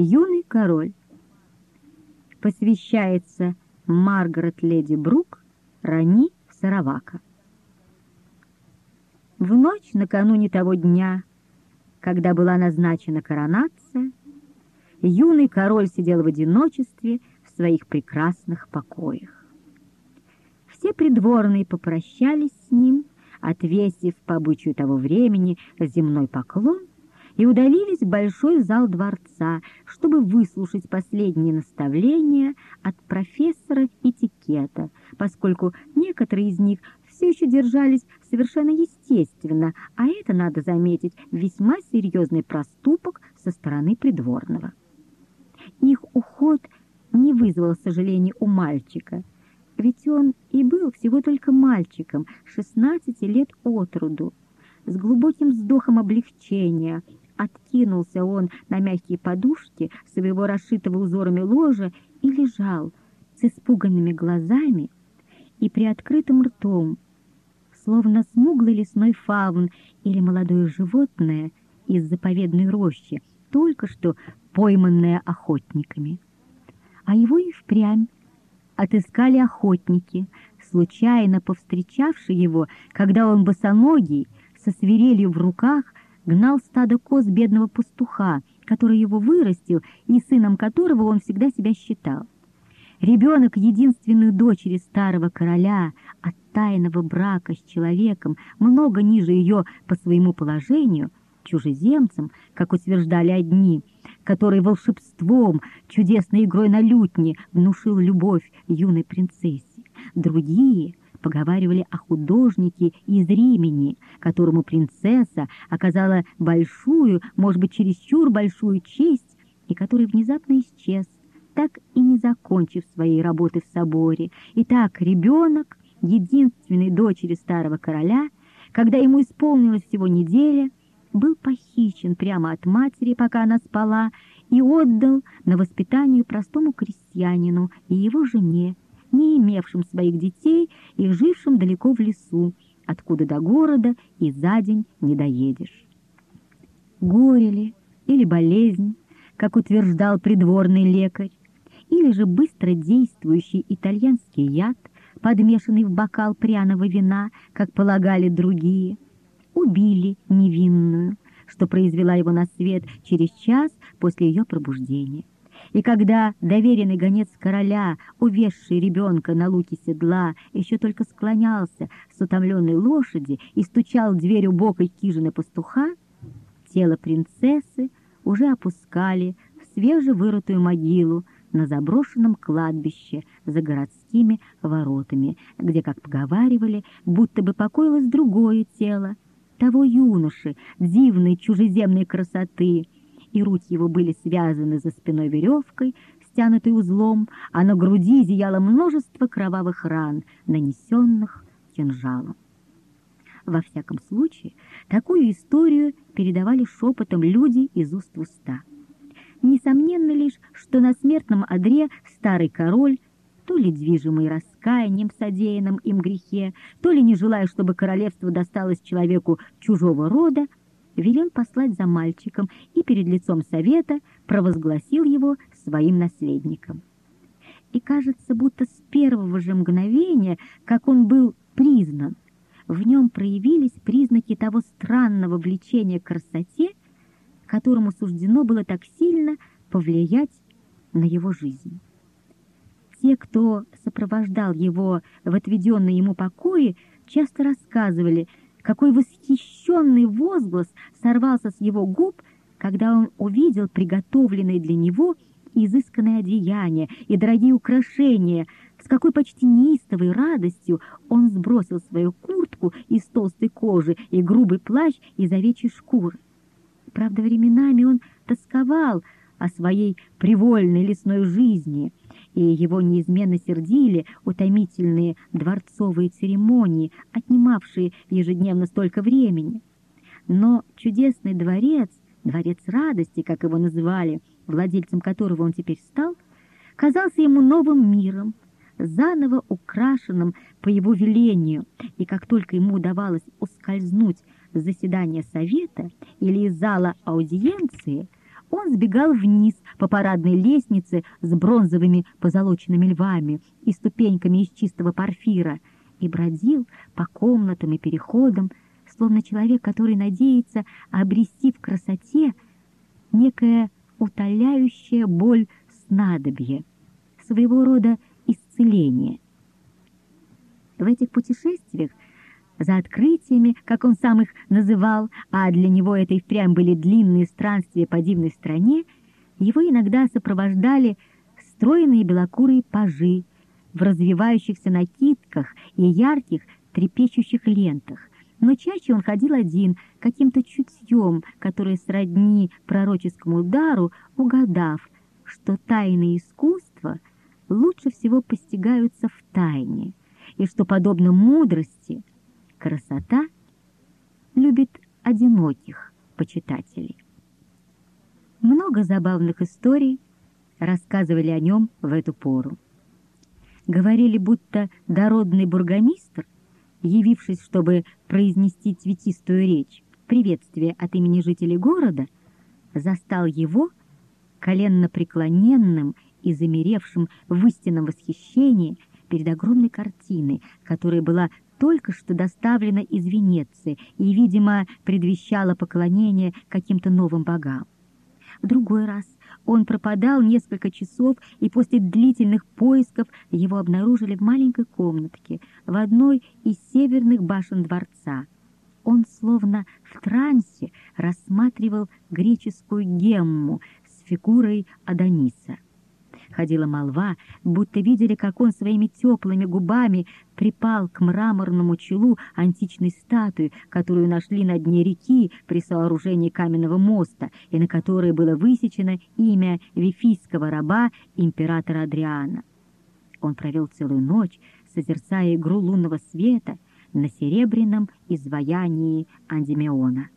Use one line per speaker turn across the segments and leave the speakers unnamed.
Юный король. Посвящается Маргарет Леди Брук, Рани Саравака. В ночь накануне того дня, когда была назначена коронация, юный король сидел в одиночестве в своих прекрасных покоях. Все придворные попрощались с ним, отвесив по обычаю того времени земной поклон, и удалились в большой зал дворца, чтобы выслушать последние наставления от профессора этикета, поскольку некоторые из них все еще держались совершенно естественно, а это, надо заметить, весьма серьезный проступок со стороны придворного. Их уход не вызвал сожалений у мальчика, ведь он и был всего только мальчиком, 16 лет от роду. С глубоким вздохом облегчения откинулся он на мягкие подушки своего расшитого узорами ложа и лежал с испуганными глазами и приоткрытым ртом, словно смуглый лесной фаун или молодое животное из заповедной рощи, только что пойманное охотниками. А его и впрямь отыскали охотники, случайно повстречавшие его, когда он босоногий, со свирелью в руках, гнал стадо коз бедного пастуха, который его вырастил и сыном которого он всегда себя считал. Ребенок единственной дочери старого короля от тайного брака с человеком, много ниже ее по своему положению, чужеземцем, как утверждали одни, который волшебством, чудесной игрой на лютне внушил любовь юной принцессе. Другие — поговаривали о художнике из Римени, которому принцесса оказала большую, может быть, чересчур большую честь, и который внезапно исчез, так и не закончив своей работы в соборе. Итак, ребенок, единственной дочери старого короля, когда ему исполнилось всего неделя, был похищен прямо от матери, пока она спала, и отдал на воспитание простому крестьянину и его жене, не имевшим своих детей и жившим далеко в лесу, откуда до города и за день не доедешь. Горе ли или болезнь, как утверждал придворный лекарь, или же быстро действующий итальянский яд, подмешанный в бокал пряного вина, как полагали другие, убили невинную, что произвела его на свет через час после ее пробуждения. И когда доверенный гонец короля, увезший ребенка на луке седла, еще только склонялся с утомленной лошади и стучал в дверь убокой хижины пастуха, тело принцессы уже опускали в свежевырытую могилу на заброшенном кладбище за городскими воротами, где, как поговаривали, будто бы покоилось другое тело, того юноши, дивной чужеземной красоты, и руки его были связаны за спиной веревкой, стянутой узлом, а на груди зияло множество кровавых ран, нанесенных кинжалом. Во всяком случае, такую историю передавали шепотом люди из уст в уста. Несомненно лишь, что на смертном одре старый король, то ли движимый раскаянием содеянным им грехе, то ли не желая, чтобы королевство досталось человеку чужого рода, велел послать за мальчиком и перед лицом совета провозгласил его своим наследником. И кажется, будто с первого же мгновения, как он был признан, в нем проявились признаки того странного влечения к красоте, которому суждено было так сильно повлиять на его жизнь. Те, кто сопровождал его в отведенные ему покои, часто рассказывали, какой восхищенный возглас сорвался с его губ, когда он увидел приготовленные для него изысканное одеяние и дорогие украшения, с какой почти неистовой радостью он сбросил свою куртку из толстой кожи и грубый плащ из овечьей шкуры. Правда, временами он тосковал о своей привольной лесной жизни — и его неизменно сердили утомительные дворцовые церемонии, отнимавшие ежедневно столько времени. Но чудесный дворец, дворец радости, как его называли, владельцем которого он теперь стал, казался ему новым миром, заново украшенным по его велению, и как только ему удавалось ускользнуть с заседания совета или из зала аудиенции, он сбегал вниз по парадной лестнице с бронзовыми позолоченными львами и ступеньками из чистого порфира и бродил по комнатам и переходам, словно человек, который надеется обрести в красоте некое утоляющее боль снадобье, своего рода исцеление. В этих путешествиях за открытиями, как он сам их называл, а для него это и впрямь были длинные странствия по дивной стране, его иногда сопровождали стройные белокурые пажи в развивающихся накидках и ярких трепещущих лентах. Но чаще он ходил один, каким-то чутьем, которое сродни пророческому удару, угадав, что тайны искусства лучше всего постигаются в тайне, и что, подобно мудрости, красота любит одиноких почитателей. Много забавных историй рассказывали о нем в эту пору. Говорили, будто дородный бургомистр, явившись, чтобы произнести цветистую речь, приветствие от имени жителей города, застал его коленно преклоненным и замеревшим в истинном восхищении перед огромной картиной, которая была только что доставлена из Венеции и, видимо, предвещала поклонение каким-то новым богам. В другой раз он пропадал несколько часов, и после длительных поисков его обнаружили в маленькой комнатке в одной из северных башен дворца. Он словно в трансе рассматривал греческую гемму с фигурой Адониса. Ходила молва, будто видели, как он своими теплыми губами припал к мраморному челу античной статуи, которую нашли на дне реки при сооружении каменного моста, и на которой было высечено имя вифийского раба императора Адриана. Он провел целую ночь, созерцая игру лунного света на серебряном изваянии Андимеона.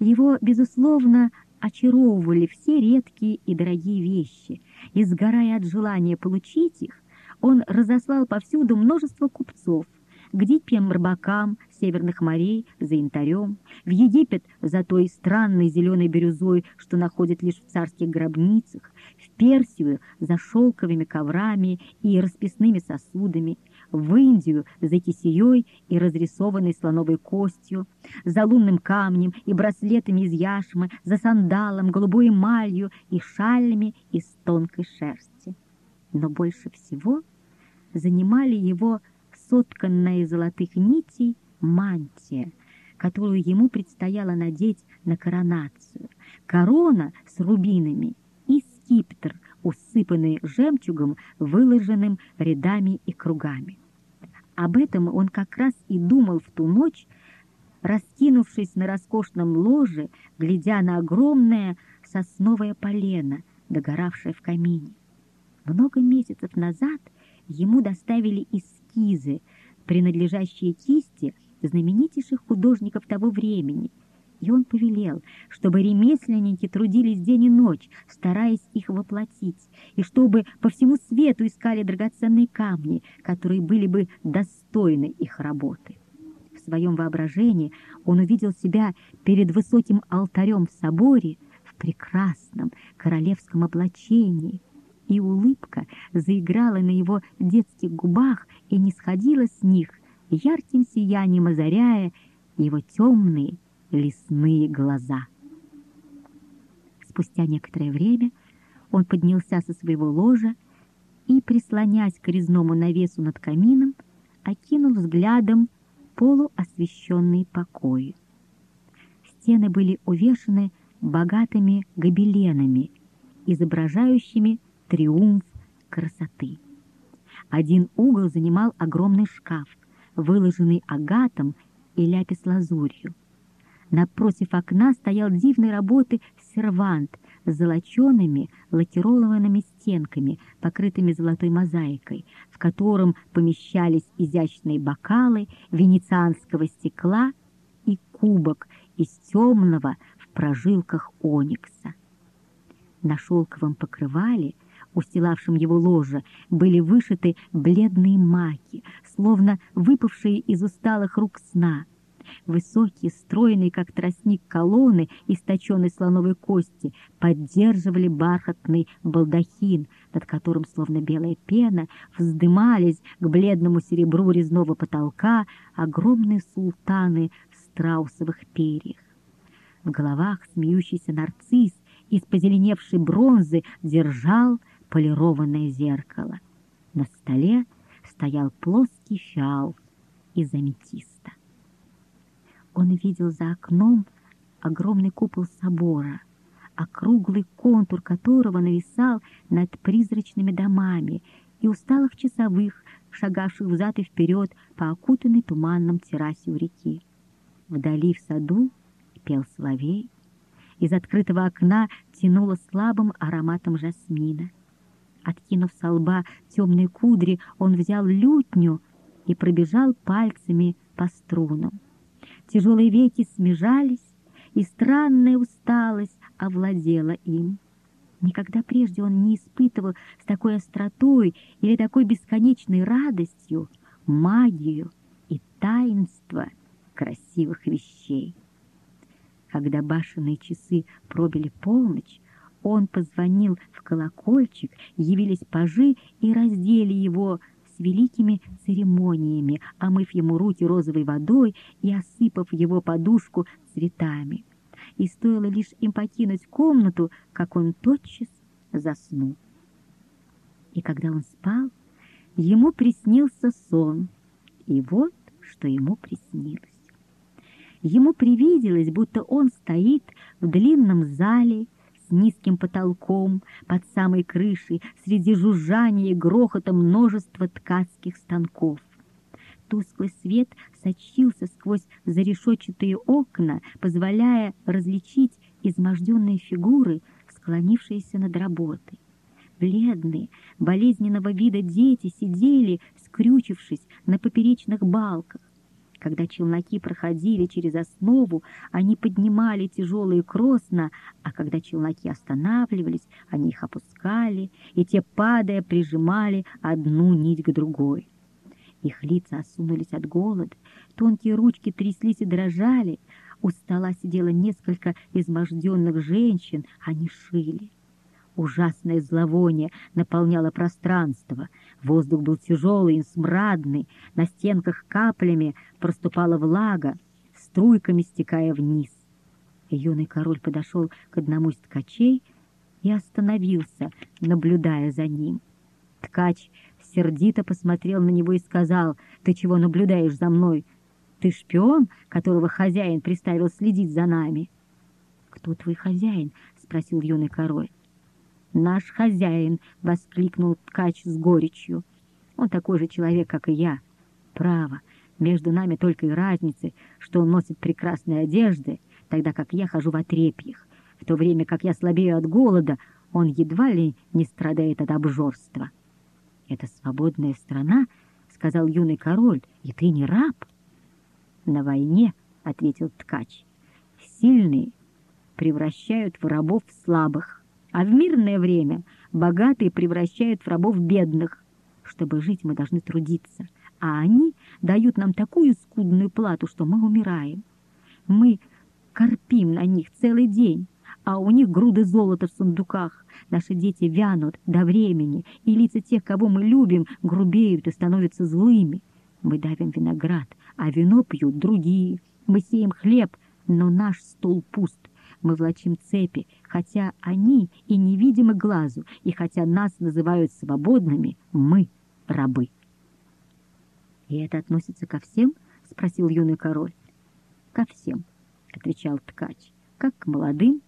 Его, безусловно, очаровывали все редкие и дорогие вещи, и, сгорая от желания получить их, он разослал повсюду множество купцов, к диким рыбакам северных морей за янтарем, в Египет за той странной зеленой бирюзой, что находят лишь в царских гробницах, в Персию за шелковыми коврами и расписными сосудами, в Индию за кисеей и разрисованной слоновой костью, за лунным камнем и браслетами из яшмы, за сандалом, голубой эмалью и шалями из тонкой шерсти. Но больше всего занимали его сотканная из золотых нитей мантия, которую ему предстояло надеть на коронацию, корона с рубинами и скиптр, усыпанный жемчугом, выложенным рядами и кругами. Об этом он как раз и думал в ту ночь, раскинувшись на роскошном ложе, глядя на огромное сосновое полено, догоравшее в камине. Много месяцев назад ему доставили эскизы, принадлежащие кисти знаменитейших художников того времени — и он повелел, чтобы ремесленники трудились день и ночь, стараясь их воплотить, и чтобы по всему свету искали драгоценные камни, которые были бы достойны их работы. В своем воображении он увидел себя перед высоким алтарем в соборе в прекрасном королевском облачении, и улыбка заиграла на его детских губах и не сходила с них, ярким сиянием озаряя его темные лесные глаза. Спустя некоторое время он поднялся со своего ложа и, прислонясь к резному навесу над камином, окинул взглядом полуосвещенные покои. Стены были увешаны богатыми гобеленами, изображающими триумф красоты. Один угол занимал огромный шкаф, выложенный агатом и ляпис-лазурью. Напротив окна стоял дивной работы сервант с золочеными лакированными стенками, покрытыми золотой мозаикой, в котором помещались изящные бокалы венецианского стекла и кубок из темного в прожилках оникса. На шелковом покрывале, устилавшем его ложе, были вышиты бледные маки, словно выпавшие из усталых рук сна — высокие, стройные, как тростник колонны из точенной слоновой кости, поддерживали бархатный балдахин, над которым, словно белая пена, вздымались к бледному серебру резного потолка огромные султаны в страусовых перьях. В головах смеющийся нарцисс из позеленевшей бронзы держал полированное зеркало. На столе стоял плоский фиал из аметиста. Он видел за окном огромный купол собора, округлый контур которого нависал над призрачными домами и усталых часовых, шагавших взад и вперед по окутанной туманном террасе у реки. Вдали в саду пел соловей, из открытого окна тянуло слабым ароматом жасмина. Откинув со лба темные кудри, он взял лютню и пробежал пальцами по струнам. Тяжелые веки смежались, и странная усталость овладела им. Никогда прежде он не испытывал с такой остротой или такой бесконечной радостью магию и таинство красивых вещей. Когда башенные часы пробили полночь, он позвонил в колокольчик, явились пажи и раздели его с великими церемониями, омыв ему руки розовой водой и осыпав его подушку цветами. И стоило лишь им покинуть комнату, как он тотчас заснул. И когда он спал, ему приснился сон, и вот что ему приснилось. Ему привиделось, будто он стоит в длинном зале, с низким потолком, под самой крышей, среди жужжания и грохота множества ткацких станков. Тусклый свет сочился сквозь зарешетчатые окна, позволяя различить изможденные фигуры, склонившиеся над работой. Бледные, болезненного вида дети сидели, скрючившись на поперечных балках. Когда челноки проходили через основу, они поднимали тяжелые кросна, а когда челноки останавливались, они их опускали, и те, падая, прижимали одну нить к другой. Их лица осунулись от голода, тонкие ручки тряслись и дрожали. У стола сидело несколько изможденных женщин, они шили. Ужасное зловоние наполняло пространство. Воздух был тяжелый и смрадный, на стенках каплями проступала влага, струйками стекая вниз. Юный король подошел к одному из ткачей и остановился, наблюдая за ним. Ткач сердито посмотрел на него и сказал, «Ты чего наблюдаешь за мной? Ты шпион, которого хозяин приставил следить за нами?» «Кто твой хозяин?» — спросил юный король. «Наш хозяин!» — воскликнул ткач с горечью. «Он такой же человек, как и я. Право, между нами только и разницы, что он носит прекрасные одежды, тогда как я хожу в отрепьях. В то время как я слабею от голода, он едва ли не страдает от обжорства». «Это свободная страна», — сказал юный король, — «и ты не раб». «На войне», — ответил ткач, — «сильные превращают в рабов слабых». А в мирное время богатые превращают в рабов бедных. Чтобы жить, мы должны трудиться, а они дают нам такую скудную плату, что мы умираем. Мы корпим на них целый день, а у них груды золота в сундуках. Наши дети вянут до времени, и лица тех, кого мы любим, грубеют и становятся злыми. Мы давим виноград, а вино пьют другие. Мы сеем хлеб, но наш стол пуст мы влачим цепи, хотя они и невидимы глазу, и хотя нас называют свободными, мы рабы. — И это относится ко всем? — спросил юный король. — Ко всем, — отвечал ткач, — как к молодым,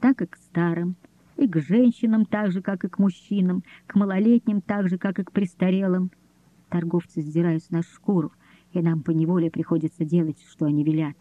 так и к старым, и к женщинам так же, как и к мужчинам, к малолетним так же, как и к престарелым. Торговцы сдирают с нас шкуру, и нам поневоле приходится делать, что они велят.